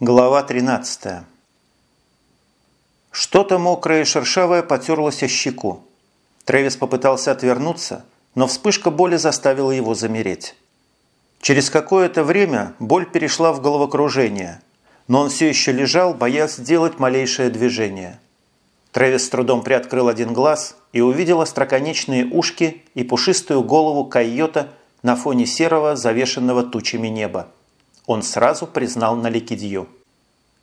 Глава 13 Что-то мокрое и шершавое потерлось о щеку. Трэвис попытался отвернуться, но вспышка боли заставила его замереть. Через какое-то время боль перешла в головокружение, но он все еще лежал, боясь сделать малейшее движение. Трэвис с трудом приоткрыл один глаз и увидел остроконечные ушки и пушистую голову койота на фоне серого, завешенного тучами неба он сразу признал Наликидью.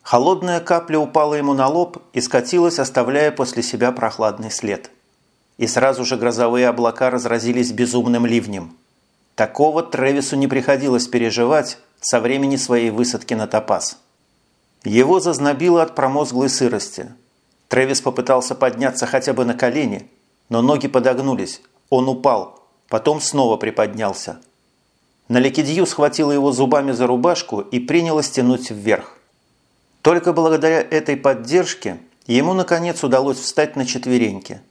Холодная капля упала ему на лоб и скатилась, оставляя после себя прохладный след. И сразу же грозовые облака разразились безумным ливнем. Такого Тревису не приходилось переживать со времени своей высадки на Топаз. Его зазнобило от промозглой сырости. Тревис попытался подняться хотя бы на колени, но ноги подогнулись, он упал, потом снова приподнялся – Наликидью схватила его зубами за рубашку и принялась тянуть вверх. Только благодаря этой поддержке ему, наконец, удалось встать на четвереньки.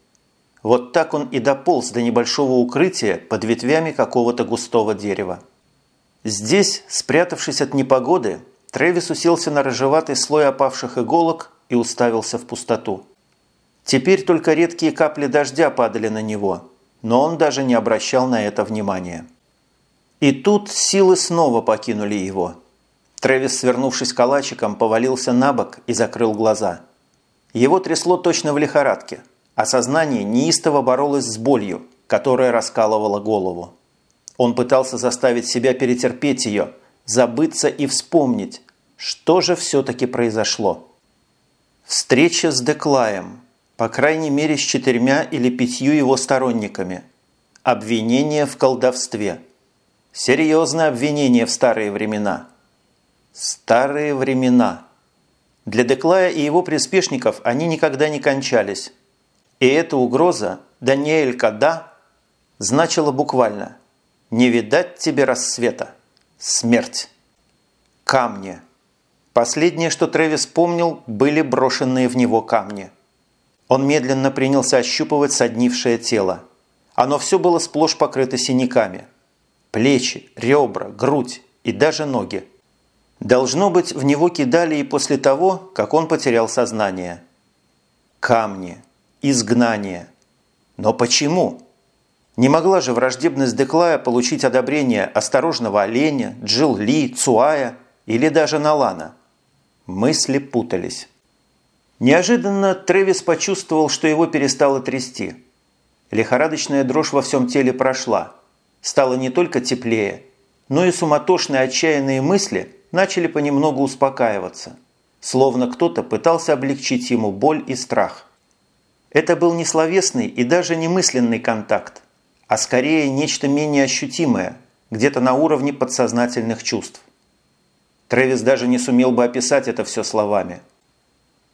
Вот так он и дополз до небольшого укрытия под ветвями какого-то густого дерева. Здесь, спрятавшись от непогоды, Трэвис уселся на рыжеватый слой опавших иголок и уставился в пустоту. Теперь только редкие капли дождя падали на него, но он даже не обращал на это внимания. И тут силы снова покинули его. Трэвис, свернувшись калачиком, повалился на бок и закрыл глаза. Его трясло точно в лихорадке, а сознание неистово боролось с болью, которая раскалывала голову. Он пытался заставить себя перетерпеть ее, забыться и вспомнить, что же все-таки произошло. Встреча с Деклаем, по крайней мере с четырьмя или пятью его сторонниками. Обвинение в колдовстве – Серьезное обвинение в старые времена. Старые времена. Для Деклая и его приспешников они никогда не кончались. И эта угроза «Даниэль Када» значила буквально «Не видать тебе рассвета. Смерть». Камни. Последнее, что Трэвис помнил, были брошенные в него камни. Он медленно принялся ощупывать соднившее тело. Оно все было сплошь покрыто синяками – плечи, ребра, грудь и даже ноги. Должно быть, в него кидали и после того, как он потерял сознание. Камни, изгнание. Но почему? Не могла же враждебность Деклая получить одобрение осторожного оленя, Джилл Ли, Цуая или даже Налана. Мысли путались. Неожиданно Тревис почувствовал, что его перестало трясти. Лихорадочная дрожь во всем теле прошла – стало не только теплее, но и суматошные отчаянные мысли начали понемногу успокаиваться, словно кто-то пытался облегчить ему боль и страх. Это был не словесный и даже не мысленный контакт, а скорее нечто менее ощутимое, где-то на уровне подсознательных чувств. Трэвис даже не сумел бы описать это все словами.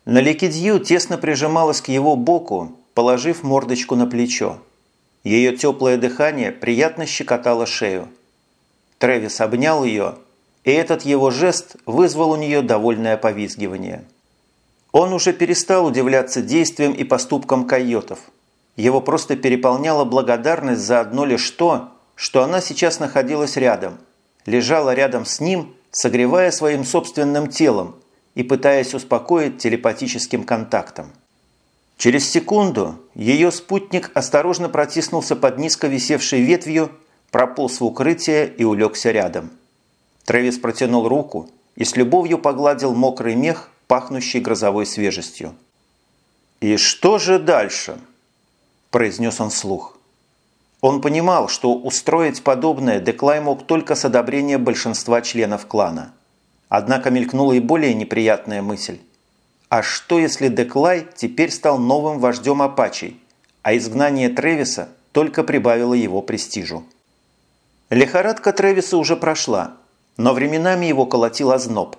Наликидью тесно прижималась к его боку, положив мордочку на плечо. Ее теплое дыхание приятно щекотало шею. Трэвис обнял ее, и этот его жест вызвал у нее довольное повизгивание. Он уже перестал удивляться действиям и поступкам койотов. Его просто переполняла благодарность за одно лишь то, что она сейчас находилась рядом, лежала рядом с ним, согревая своим собственным телом и пытаясь успокоить телепатическим контактом. Через секунду ее спутник осторожно протиснулся под низко висевшей ветвью, прополз в укрытие и улегся рядом. Трэвис протянул руку и с любовью погладил мокрый мех, пахнущий грозовой свежестью. «И что же дальше?» – произнес он вслух. Он понимал, что устроить подобное Деклай мог только с одобрения большинства членов клана. Однако мелькнула и более неприятная мысль. А что если Деклай теперь стал новым вождем Апачей, а изгнание Тревиса только прибавило его престижу? Лихорадка Тревиса уже прошла, но временами его колотил озноб.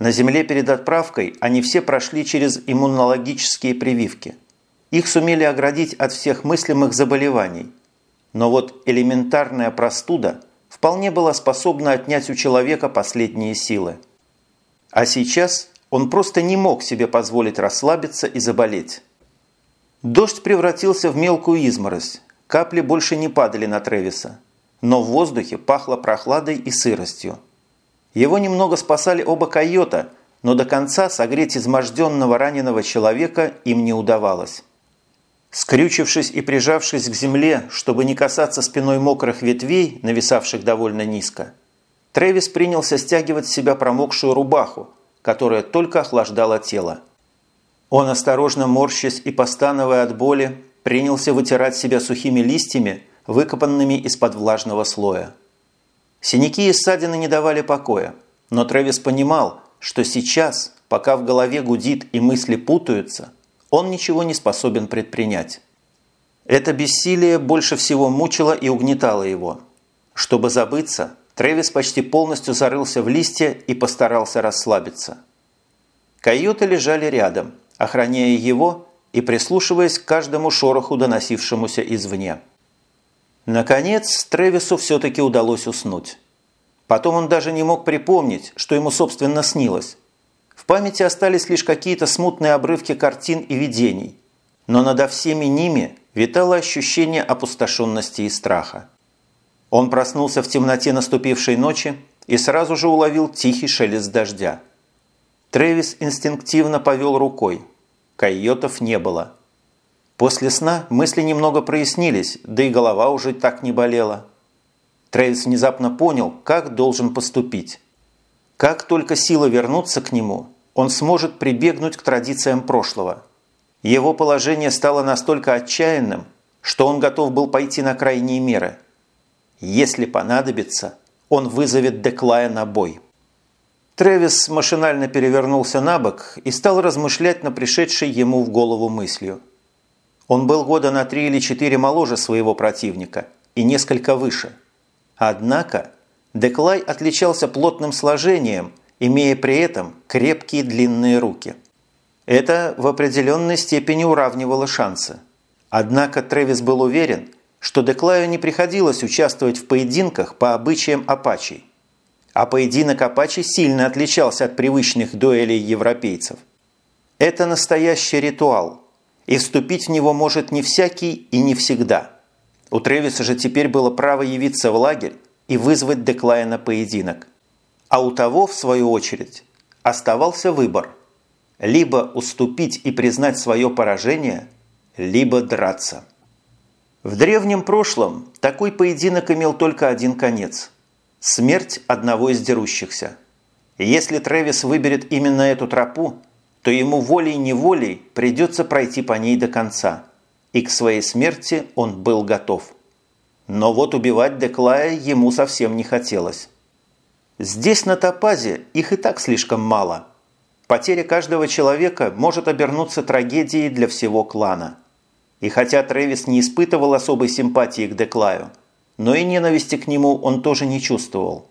На земле перед отправкой они все прошли через иммунологические прививки. Их сумели оградить от всех мыслимых заболеваний. Но вот элементарная простуда вполне была способна отнять у человека последние силы. А сейчас он просто не мог себе позволить расслабиться и заболеть. Дождь превратился в мелкую изморозь. Капли больше не падали на Тревиса. Но в воздухе пахло прохладой и сыростью. Его немного спасали оба койота, но до конца согреть изможденного раненого человека им не удавалось. Скрючившись и прижавшись к земле, чтобы не касаться спиной мокрых ветвей, нависавших довольно низко, Трэвис принялся стягивать с себя промокшую рубаху, которая только охлаждала тело. Он, осторожно морщась и постановая от боли, принялся вытирать себя сухими листьями, выкопанными из-под влажного слоя. Синяки и ссадины не давали покоя, но Трэвис понимал, что сейчас, пока в голове гудит и мысли путаются, он ничего не способен предпринять. Это бессилие больше всего мучило и угнетало его. Чтобы забыться, Трэвис почти полностью зарылся в листья и постарался расслабиться. Койоты лежали рядом, охраняя его и прислушиваясь к каждому шороху, доносившемуся извне. Наконец, Тревису все-таки удалось уснуть. Потом он даже не мог припомнить, что ему собственно снилось. В памяти остались лишь какие-то смутные обрывки картин и видений. Но над всеми ними витало ощущение опустошенности и страха. Он проснулся в темноте наступившей ночи и сразу же уловил тихий шелест дождя. Трэвис инстинктивно повел рукой. Койотов не было. После сна мысли немного прояснились, да и голова уже так не болела. Трэвис внезапно понял, как должен поступить. Как только сила вернуться к нему, он сможет прибегнуть к традициям прошлого. Его положение стало настолько отчаянным, что он готов был пойти на крайние меры. Если понадобится, он вызовет Деклая на бой. Трэвис машинально перевернулся на бок и стал размышлять на пришедшей ему в голову мыслью – он был года на три или четыре моложе своего противника и несколько выше. Однако Деклай отличался плотным сложением, имея при этом крепкие длинные руки. Это в определенной степени уравнивало шансы. Однако Трэвис был уверен, что Деклаю не приходилось участвовать в поединках по обычаям апачей. А поединок апачей сильно отличался от привычных дуэлей европейцев. Это настоящий ритуал – и вступить в него может не всякий и не всегда. У Тревиса же теперь было право явиться в лагерь и вызвать Деклая на поединок. А у того, в свою очередь, оставался выбор – либо уступить и признать свое поражение, либо драться. В древнем прошлом такой поединок имел только один конец – смерть одного из дерущихся. если Тревис выберет именно эту тропу, то ему волей-неволей придется пройти по ней до конца. И к своей смерти он был готов. Но вот убивать Деклая ему совсем не хотелось. Здесь, на Топазе, их и так слишком мало. Потеря каждого человека может обернуться трагедией для всего клана. И хотя Трэвис не испытывал особой симпатии к Деклаю, но и ненависти к нему он тоже не чувствовал.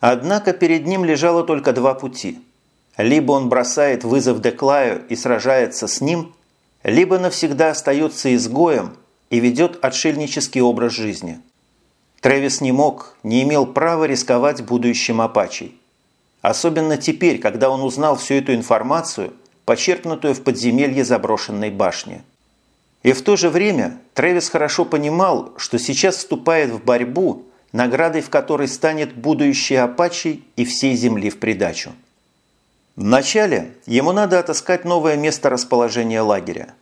Однако перед ним лежало только два пути – либо он бросает вызов Деклаю и сражается с ним, либо навсегда остается изгоем и ведет отшельнический образ жизни. Трэвис не мог, не имел права рисковать будущим Апачей. Особенно теперь, когда он узнал всю эту информацию, почерпнутую в подземелье заброшенной башни. И в то же время Трэвис хорошо понимал, что сейчас вступает в борьбу, наградой в которой станет будущее Апачей и всей земли в придачу. Вначале ему надо отыскать новое место расположения лагеря.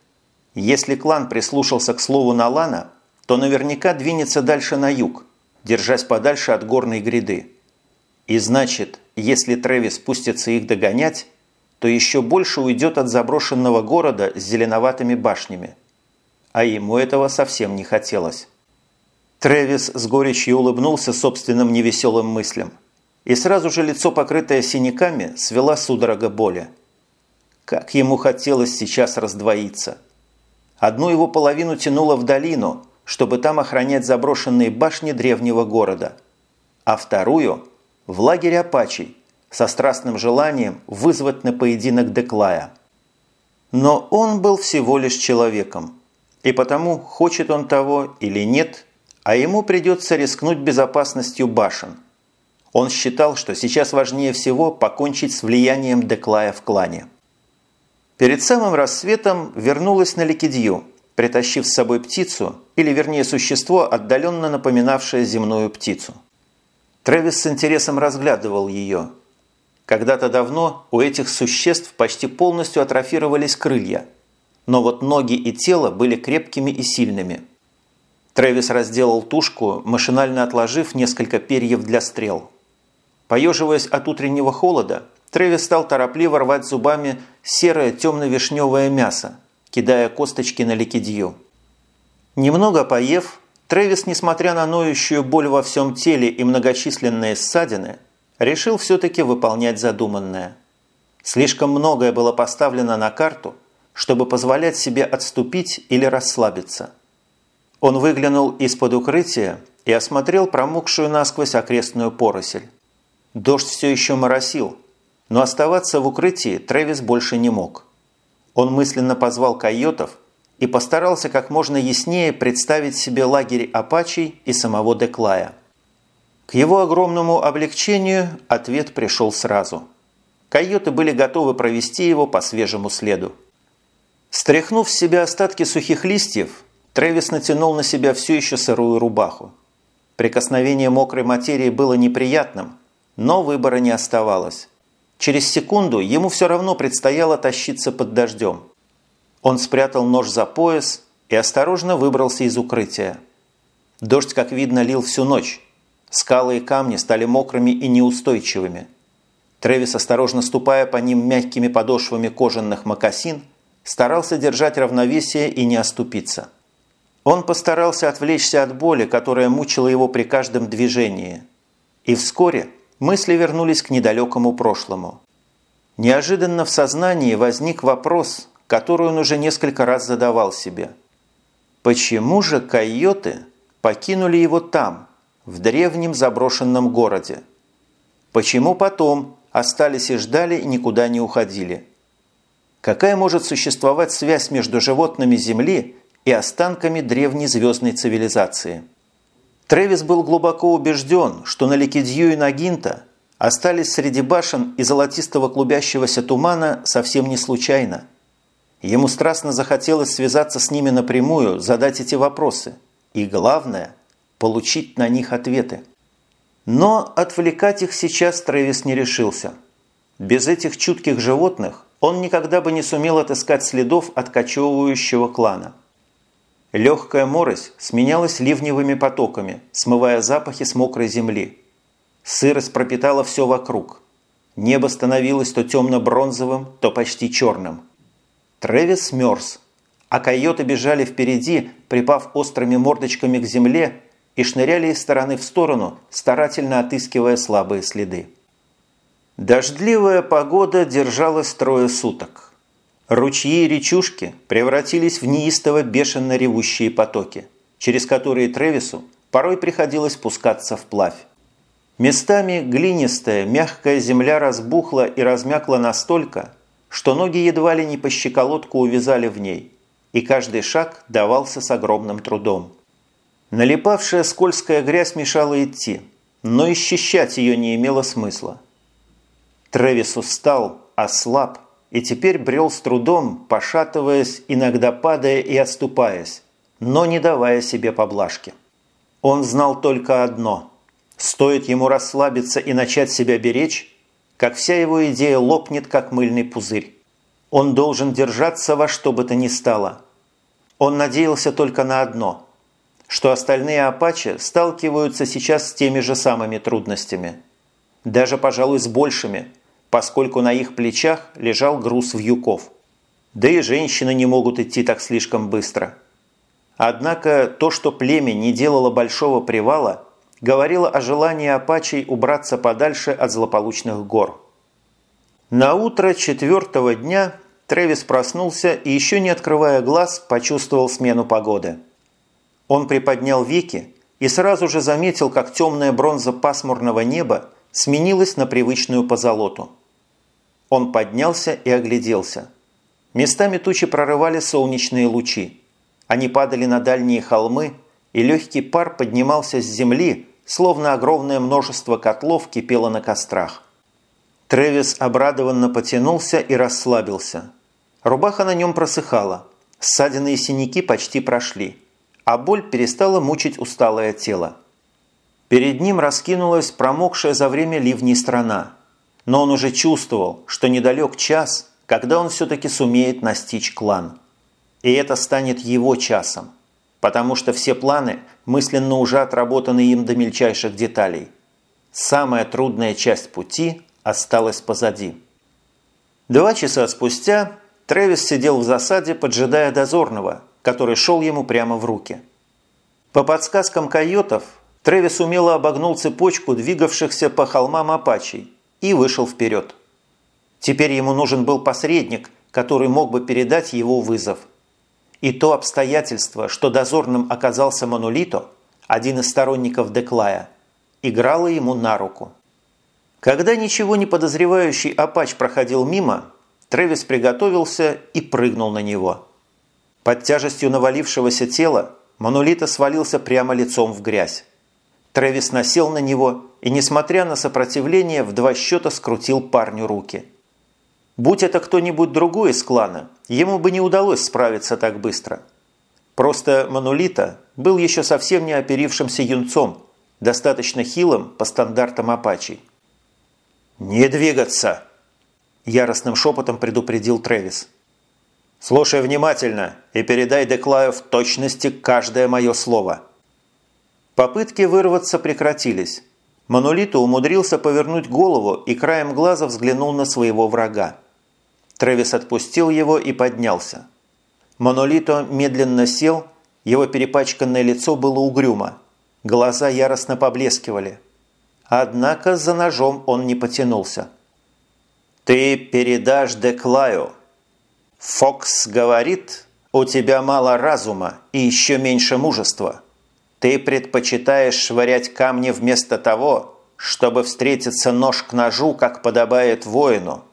Если клан прислушался к слову Налана, то наверняка двинется дальше на юг, держась подальше от горной гряды. И значит, если Трэвис спустится их догонять, то еще больше уйдет от заброшенного города с зеленоватыми башнями. А ему этого совсем не хотелось. Трэвис с горечью улыбнулся собственным невеселым мыслям и сразу же лицо, покрытое синяками, свела судорога боли. Как ему хотелось сейчас раздвоиться. Одну его половину тянуло в долину, чтобы там охранять заброшенные башни древнего города, а вторую – в лагерь Апачей, со страстным желанием вызвать на поединок Деклая. Но он был всего лишь человеком, и потому, хочет он того или нет, а ему придется рискнуть безопасностью башен – он считал, что сейчас важнее всего покончить с влиянием Деклая в клане. Перед самым рассветом вернулась на Ликидью, притащив с собой птицу, или вернее существо, отдаленно напоминавшее земную птицу. Трэвис с интересом разглядывал ее. Когда-то давно у этих существ почти полностью атрофировались крылья, но вот ноги и тело были крепкими и сильными. Трэвис разделал тушку, машинально отложив несколько перьев для стрел. Поеживаясь от утреннего холода, Трэвис стал торопливо рвать зубами серое темно-вишневое мясо, кидая косточки на ликидью. Немного поев, Трэвис, несмотря на ноющую боль во всем теле и многочисленные ссадины, решил все-таки выполнять задуманное. Слишком многое было поставлено на карту, чтобы позволять себе отступить или расслабиться. Он выглянул из-под укрытия и осмотрел промокшую насквозь окрестную поросель. Дождь все еще моросил, но оставаться в укрытии Трэвис больше не мог. Он мысленно позвал койотов и постарался как можно яснее представить себе лагерь апачей и самого Деклая. К его огромному облегчению ответ пришел сразу. Койоты были готовы провести его по свежему следу. Стряхнув с себя остатки сухих листьев, Трэвис натянул на себя все еще сырую рубаху. Прикосновение мокрой материи было неприятным, но выбора не оставалось. Через секунду ему все равно предстояло тащиться под дождем – он спрятал нож за пояс и осторожно выбрался из укрытия. Дождь, как видно, лил всю ночь. Скалы и камни стали мокрыми и неустойчивыми. Тревис, осторожно ступая по ним мягкими подошвами кожаных мокасин, старался держать равновесие и не оступиться. Он постарался отвлечься от боли, которая мучила его при каждом движении. И вскоре мысли вернулись к недалекому прошлому. Неожиданно в сознании возник вопрос, которую он уже несколько раз задавал себе. Почему же койоты покинули его там, в древнем заброшенном городе? Почему потом остались и ждали и никуда не уходили? Какая может существовать связь между животными Земли и останками древней звездной цивилизации? Трэвис был глубоко убежден, что на Ликидью и Нагинта остались среди башен и золотистого клубящегося тумана совсем не случайно – Ему страстно захотелось связаться с ними напрямую, задать эти вопросы. И главное – получить на них ответы. Но отвлекать их сейчас Трэвис не решился. Без этих чутких животных он никогда бы не сумел отыскать следов откачевывающего клана. Легкая морось сменялась ливневыми потоками, смывая запахи с мокрой земли. Сырость пропитала все вокруг. Небо становилось то темно-бронзовым, то почти черным – Трэвис мерз, а койоты бежали впереди, припав острыми мордочками к земле и шныряли из стороны в сторону, старательно отыскивая слабые следы. Дождливая погода держалась трое суток. Ручьи и речушки превратились в неистово бешено ревущие потоки, через которые Тревису порой приходилось пускаться вплавь. Местами глинистая, мягкая земля разбухла и размякла настолько, что ноги едва ли не по щеколотку увязали в ней, и каждый шаг давался с огромным трудом. Налипавшая скользкая грязь мешала идти, но исчищать ее не имело смысла. Тревис устал, ослаб, и теперь брел с трудом, пошатываясь, иногда падая и отступаясь, но не давая себе поблажки. Он знал только одно – стоит ему расслабиться и начать себя беречь, как вся его идея лопнет, как мыльный пузырь. Он должен держаться во что бы то ни стало. Он надеялся только на одно – что остальные апачи сталкиваются сейчас с теми же самыми трудностями. Даже, пожалуй, с большими, поскольку на их плечах лежал груз вьюков. Да и женщины не могут идти так слишком быстро. Однако то, что племя не делало большого привала – говорила о желании апачей убраться подальше от злополучных гор. На утро четвертого дня Трэвис проснулся и, еще не открывая глаз, почувствовал смену погоды. Он приподнял веки и сразу же заметил, как темная бронза пасмурного неба сменилась на привычную позолоту. Он поднялся и огляделся. Местами тучи прорывали солнечные лучи. Они падали на дальние холмы, и легкий пар поднимался с земли, словно огромное множество котлов кипело на кострах. Тревис обрадованно потянулся и расслабился. Рубаха на нем просыхала, ссадины и синяки почти прошли, а боль перестала мучить усталое тело. Перед ним раскинулась промокшая за время ливней страна. Но он уже чувствовал, что недалек час, когда он все-таки сумеет настичь клан. И это станет его часом, потому что все планы мысленно уже отработаны им до мельчайших деталей. Самая трудная часть пути осталась позади. Два часа спустя Трэвис сидел в засаде, поджидая дозорного, который шел ему прямо в руки. По подсказкам койотов, Трэвис умело обогнул цепочку двигавшихся по холмам апачей и вышел вперед. Теперь ему нужен был посредник, который мог бы передать его вызов – и то обстоятельство, что дозорным оказался Манулито, один из сторонников Деклая, играло ему на руку. Когда ничего не подозревающий Апач проходил мимо, Трэвис приготовился и прыгнул на него. Под тяжестью навалившегося тела Манулита свалился прямо лицом в грязь. Трэвис насел на него и, несмотря на сопротивление, в два счета скрутил парню руки – Будь это кто-нибудь другой из клана, ему бы не удалось справиться так быстро. Просто Манулита был еще совсем не оперившимся юнцом, достаточно хилым по стандартам апачей. «Не двигаться!» – яростным шепотом предупредил Трэвис. «Слушай внимательно и передай Деклаю в точности каждое мое слово». Попытки вырваться прекратились. Манулита умудрился повернуть голову и краем глаза взглянул на своего врага. Трэвис отпустил его и поднялся. Монолито медленно сел, его перепачканное лицо было угрюмо, глаза яростно поблескивали. Однако за ножом он не потянулся. «Ты передашь Деклаю. Фокс говорит, у тебя мало разума и еще меньше мужества. Ты предпочитаешь швырять камни вместо того, чтобы встретиться нож к ножу, как подобает воину».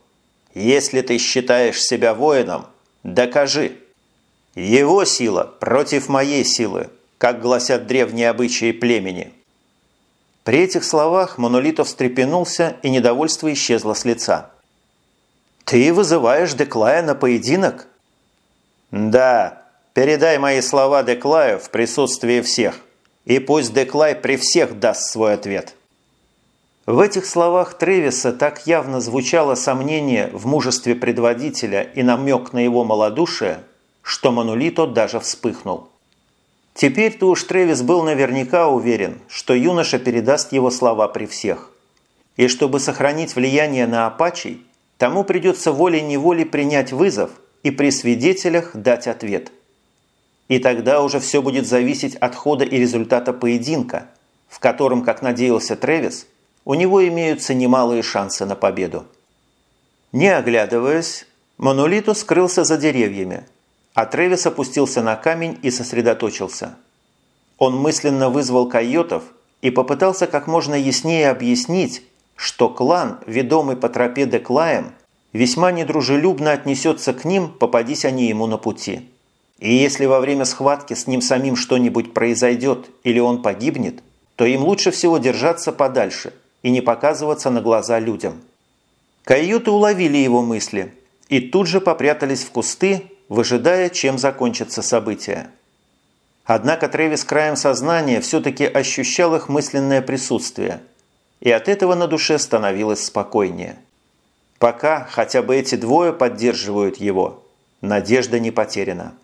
Если ты считаешь себя воином, докажи. Его сила против моей силы, как гласят древние обычаи племени. При этих словах Монолитов встрепенулся, и недовольство исчезло с лица. «Ты вызываешь Деклая на поединок?» «Да, передай мои слова Деклаю в присутствии всех, и пусть Деклай при всех даст свой ответ». В этих словах Тревиса так явно звучало сомнение в мужестве предводителя и намек на его малодушие, что Манулито даже вспыхнул. Теперь-то уж Тревис был наверняка уверен, что юноша передаст его слова при всех. И чтобы сохранить влияние на апачей, тому придется волей-неволей принять вызов и при свидетелях дать ответ. И тогда уже все будет зависеть от хода и результата поединка, в котором, как надеялся Тревис, у него имеются немалые шансы на победу. Не оглядываясь, Монолиту скрылся за деревьями, а Тревис опустился на камень и сосредоточился. Он мысленно вызвал койотов и попытался как можно яснее объяснить, что клан, ведомый по тропе Деклаем, весьма недружелюбно отнесется к ним, попадись они ему на пути. И если во время схватки с ним самим что-нибудь произойдет или он погибнет, то им лучше всего держаться подальше – и не показываться на глаза людям. Каюты уловили его мысли и тут же попрятались в кусты, выжидая, чем закончится событие. Однако Трэвис краем сознания все-таки ощущал их мысленное присутствие, и от этого на душе становилось спокойнее. Пока хотя бы эти двое поддерживают его, надежда не потеряна.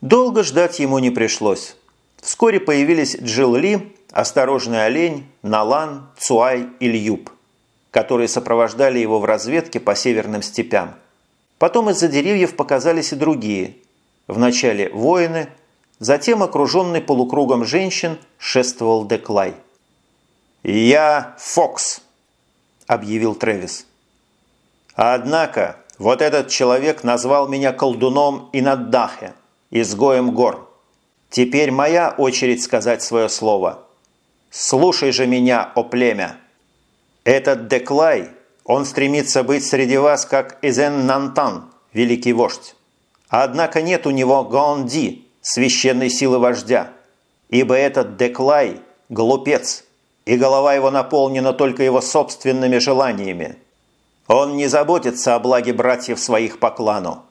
Долго ждать ему не пришлось. Вскоре появились Джилл Ли осторожный олень, Налан, Цуай и Льюб, которые сопровождали его в разведке по северным степям. Потом из-за деревьев показались и другие. Вначале воины, затем окруженный полукругом женщин шествовал Деклай. «Я Фокс», – объявил Трэвис. «Однако вот этот человек назвал меня колдуном и наддахе, изгоем гор. Теперь моя очередь сказать свое слово». Слушай же меня, о племя! Этот Деклай, он стремится быть среди вас, как Изен Нантан, великий вождь. Однако нет у него Гаонди, священной силы вождя, ибо этот Деклай – глупец, и голова его наполнена только его собственными желаниями. Он не заботится о благе братьев своих по клану.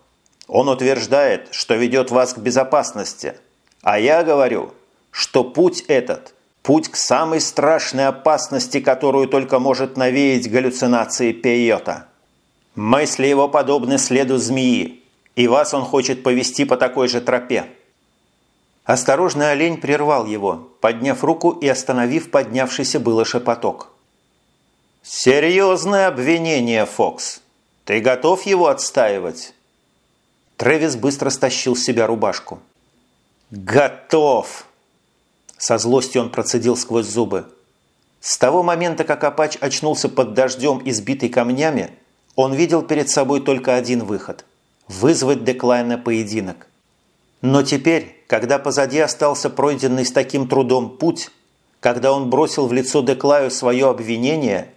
Он утверждает, что ведет вас к безопасности, а я говорю, что путь этот – путь к самой страшной опасности, которую только может навеять галлюцинации Пейота. Мысли его подобны следу змеи, и вас он хочет повести по такой же тропе. Осторожный олень прервал его, подняв руку и остановив поднявшийся было шепоток. «Серьезное обвинение, Фокс. Ты готов его отстаивать?» Трэвис быстро стащил с себя рубашку. «Готов!» Со злостью он процедил сквозь зубы. С того момента, как Апач очнулся под дождем, избитый камнями, он видел перед собой только один выход – вызвать Деклайн на поединок. Но теперь, когда позади остался пройденный с таким трудом путь, когда он бросил в лицо Деклаю свое обвинение,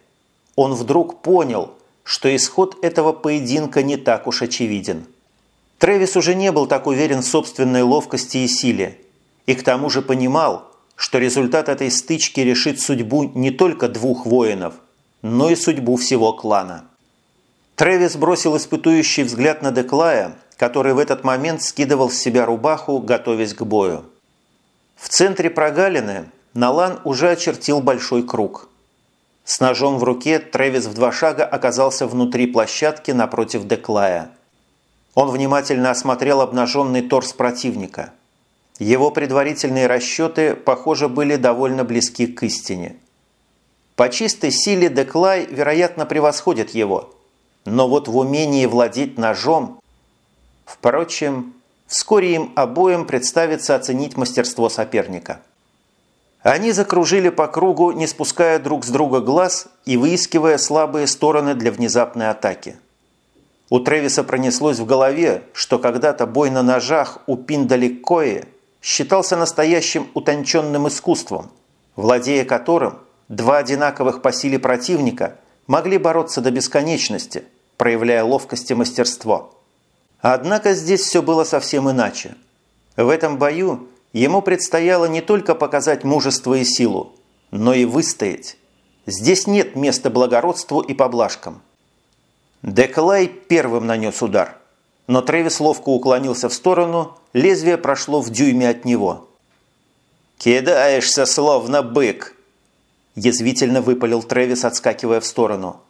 он вдруг понял, что исход этого поединка не так уж очевиден. Трэвис уже не был так уверен в собственной ловкости и силе, и к тому же понимал, что результат этой стычки решит судьбу не только двух воинов, но и судьбу всего клана. Трэвис бросил испытующий взгляд на Деклая, который в этот момент скидывал с себя рубаху, готовясь к бою. В центре прогалины Налан уже очертил большой круг. С ножом в руке Трэвис в два шага оказался внутри площадки напротив Деклая. Он внимательно осмотрел обнаженный торс противника – его предварительные расчеты, похоже, были довольно близки к истине. По чистой силе Деклай, вероятно, превосходит его. Но вот в умении владеть ножом... Впрочем, вскоре им обоим представится оценить мастерство соперника. Они закружили по кругу, не спуская друг с друга глаз и выискивая слабые стороны для внезапной атаки. У Тревиса пронеслось в голове, что когда-то бой на ножах у Пиндали Кои – считался настоящим утонченным искусством, владея которым два одинаковых по силе противника могли бороться до бесконечности, проявляя ловкость и мастерство. Однако здесь все было совсем иначе. В этом бою ему предстояло не только показать мужество и силу, но и выстоять. Здесь нет места благородству и поблажкам. Деклай первым нанес удар но Трэвис ловко уклонился в сторону, лезвие прошло в дюйме от него. «Кидаешься, словно бык!» Язвительно выпалил Трэвис, отскакивая в сторону.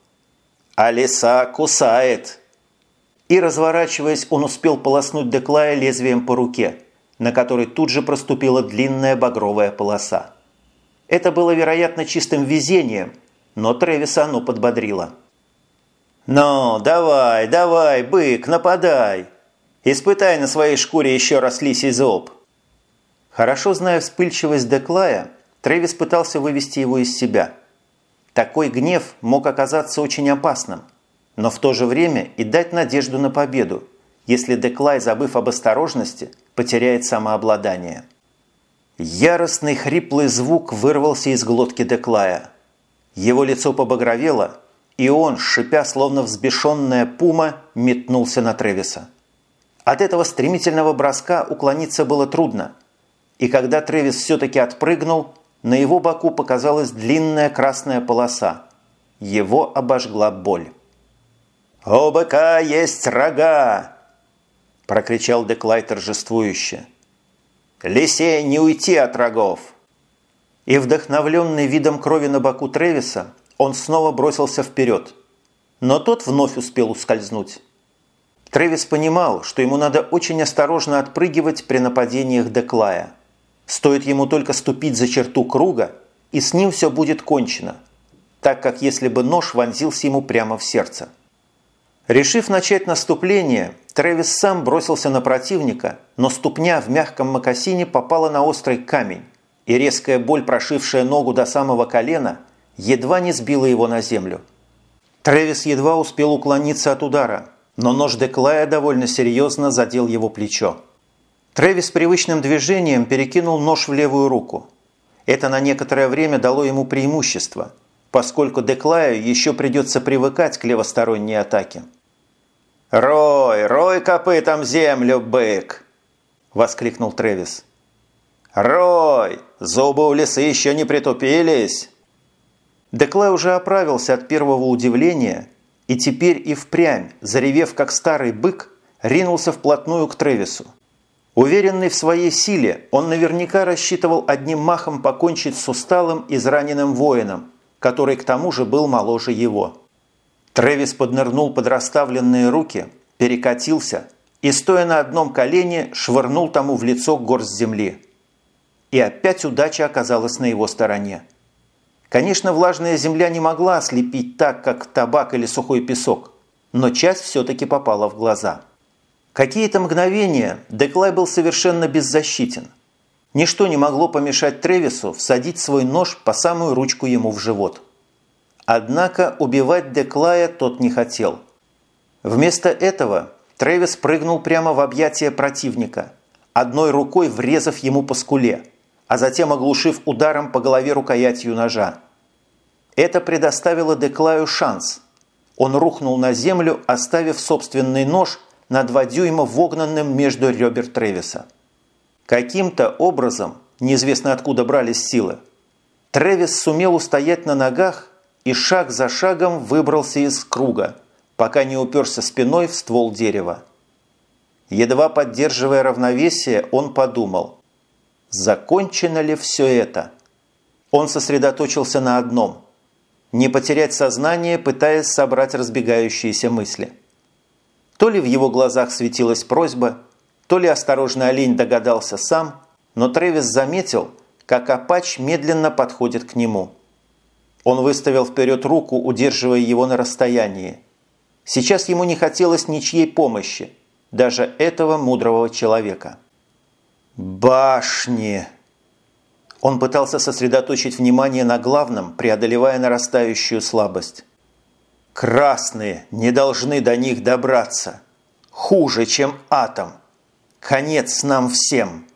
«А лиса кусает!» И, разворачиваясь, он успел полоснуть Деклая лезвием по руке, на которой тут же проступила длинная багровая полоса. Это было, вероятно, чистым везением, но Трэвиса оно подбодрило. «Ну, давай, давай, бык, нападай! Испытай на своей шкуре еще раз лисий зоб!» Хорошо зная вспыльчивость Деклая, Трэвис пытался вывести его из себя. Такой гнев мог оказаться очень опасным, но в то же время и дать надежду на победу, если Деклай, забыв об осторожности, потеряет самообладание. Яростный хриплый звук вырвался из глотки Деклая. Его лицо побагровело, и он, шипя, словно взбешенная пума, метнулся на Тревиса. От этого стремительного броска уклониться было трудно, и когда Тревис все-таки отпрыгнул, на его боку показалась длинная красная полоса. Его обожгла боль. «У быка есть рога!» – прокричал Деклай торжествующе. «Лисей не уйти от рогов!» И вдохновленный видом крови на боку Тревиса, он снова бросился вперед. Но тот вновь успел ускользнуть. Трэвис понимал, что ему надо очень осторожно отпрыгивать при нападениях Деклая. Стоит ему только ступить за черту круга, и с ним все будет кончено, так как если бы нож вонзился ему прямо в сердце. Решив начать наступление, Трэвис сам бросился на противника, но ступня в мягком мокасине попала на острый камень, и резкая боль, прошившая ногу до самого колена, едва не сбила его на землю. Трэвис едва успел уклониться от удара, но нож Деклая довольно серьезно задел его плечо. Трэвис привычным движением перекинул нож в левую руку. Это на некоторое время дало ему преимущество, поскольку Деклаю еще придется привыкать к левосторонней атаке. «Рой, рой копытом землю, бык!» – воскликнул Трэвис. «Рой, зубы у лисы еще не притупились!» Деклай уже оправился от первого удивления и теперь и впрямь, заревев как старый бык, ринулся вплотную к Тревису. Уверенный в своей силе, он наверняка рассчитывал одним махом покончить с усталым, израненным воином, который к тому же был моложе его. Трэвис поднырнул под расставленные руки, перекатился и, стоя на одном колене, швырнул тому в лицо горсть земли. И опять удача оказалась на его стороне. Конечно, влажная земля не могла ослепить так, как табак или сухой песок, но часть все-таки попала в глаза. Какие-то мгновения Деклай был совершенно беззащитен. Ничто не могло помешать Тревису всадить свой нож по самую ручку ему в живот. Однако убивать Деклая тот не хотел. Вместо этого Тревис прыгнул прямо в объятия противника, одной рукой врезав ему по скуле – а затем оглушив ударом по голове рукоятью ножа. Это предоставило Деклаю шанс. Он рухнул на землю, оставив собственный нож на два дюйма вогнанным между ребер Тревиса. Каким-то образом, неизвестно откуда брались силы, Тревис сумел устоять на ногах и шаг за шагом выбрался из круга, пока не уперся спиной в ствол дерева. Едва поддерживая равновесие, он подумал – Закончено ли все это? Он сосредоточился на одном – не потерять сознание, пытаясь собрать разбегающиеся мысли. То ли в его глазах светилась просьба, то ли осторожный олень догадался сам, но Трэвис заметил, как Апач медленно подходит к нему. Он выставил вперед руку, удерживая его на расстоянии. Сейчас ему не хотелось ничьей помощи, даже этого мудрого человека. Башни! Он пытался сосредоточить внимание на главном, преодолевая нарастающую слабость. Красные не должны до них добраться. Хуже, чем атом. Конец нам всем.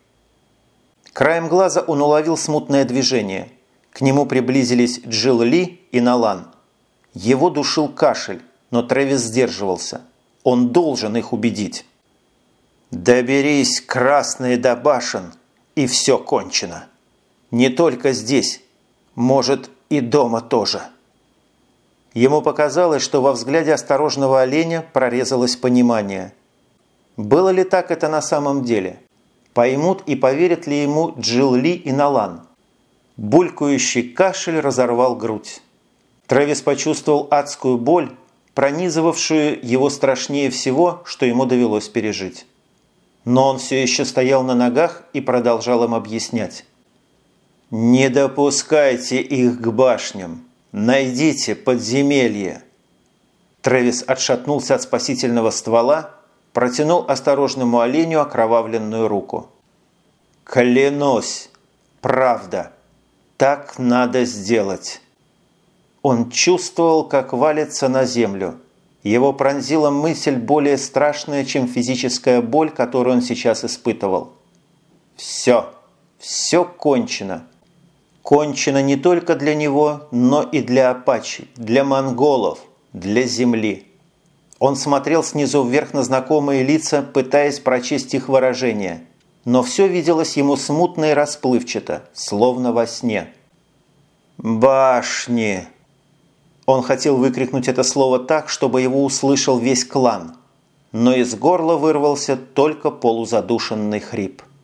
Краем глаза он уловил смутное движение. К нему приблизились Джилл Ли и Налан. Его душил кашель, но Трэвис сдерживался. Он должен их убедить. Доберись, красные до башен, и все кончено. Не только здесь, может и дома тоже. Ему показалось, что во взгляде осторожного оленя прорезалось понимание. Было ли так это на самом деле? Поймут и поверят ли ему Джилл Ли и Налан? Булькающий кашель разорвал грудь. Трэвис почувствовал адскую боль, пронизывавшую его страшнее всего, что ему довелось пережить. Но он все еще стоял на ногах и продолжал им объяснять. «Не допускайте их к башням. Найдите подземелье». Трэвис отшатнулся от спасительного ствола, протянул осторожному оленю окровавленную руку. «Клянусь! Правда! Так надо сделать!» Он чувствовал, как валится на землю – его пронзила мысль более страшная, чем физическая боль, которую он сейчас испытывал. Все, все кончено. Кончено не только для него, но и для апачи, для монголов, для земли. Он смотрел снизу вверх на знакомые лица, пытаясь прочесть их выражение, но все виделось ему смутно и расплывчато, словно во сне. «Башни!» Он хотел выкрикнуть это слово так, чтобы его услышал весь клан, но из горла вырвался только полузадушенный хрип –